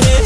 money.